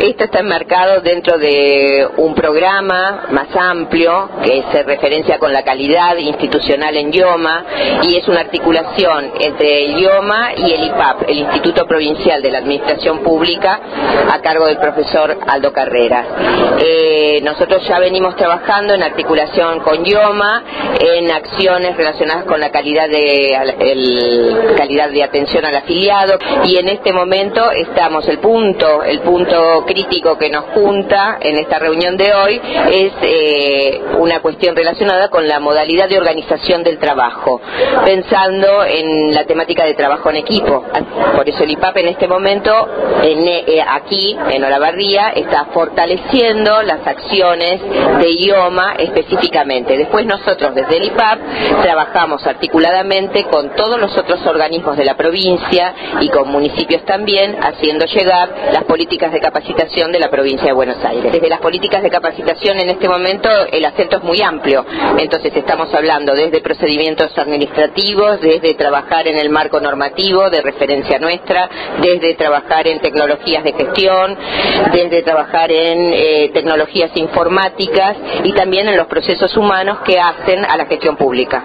Esto está enmarcado dentro de un programa más amplio que se referencia con la calidad institucional en IOMA y es una articulación entre el IOMA y el IPAP, el Instituto Provincial de la Administración Pública, a cargo del profesor Aldo Carreras. Eh, nosotros ya venimos trabajando en articulación con IOMA en acciones relacionadas con la calidad de el, calidad de atención al afiliado y en este momento estamos el punto el punto crítico que nos junta en esta reunión de hoy es eh, una cuestión relacionada con la modalidad de organización del trabajo pensando en la temática de trabajo en equipo. Por eso el IPAP en este momento en, eh, aquí en Olavarría está fortaleciendo las acciones de IOMA específicamente. Después nosotros desde el IPAP trabajamos articuladamente con todos los otros organismos de la provincia y con municipios también, haciendo llegar las políticas de capacitación de la provincia de Buenos Aires. Desde las políticas de capacitación en este momento el acento es muy amplio, entonces estamos hablando desde procedimientos administrativos, desde trabajar en el marco normativo de referencia nuestra, desde trabajar en tecnologías de gestión, desde trabajar en eh, tecnologías informáticas y también en los procesos humanos que hacen a la gestión pública.